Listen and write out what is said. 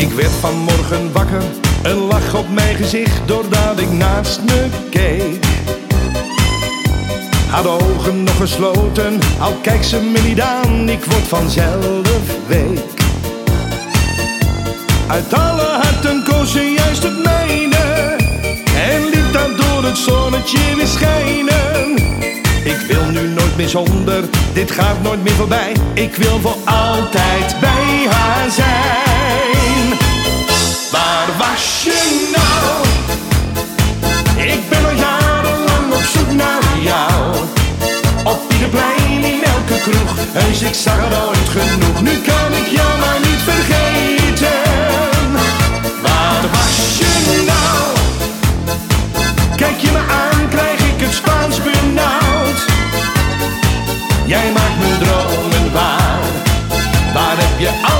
Ik werd vanmorgen wakker, een lach op mijn gezicht doordat ik naast me keek. Haar ogen nog gesloten, al kijkt ze me niet aan, ik word vanzelf week. Uit alle harten koos ze juist het mijne en liet dan door het zonnetje weer schijnen. Ik wil nu nooit meer zonder, dit gaat nooit meer voorbij. Ik wil voor altijd bij kroeg, ik zag er nooit genoeg. Nu kan ik jou maar niet vergeten. Waar was je nou? Kijk je me aan, krijg ik het Spaans benauwd. Jij maakt mijn dromen waar. Waar heb je al